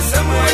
somewhere.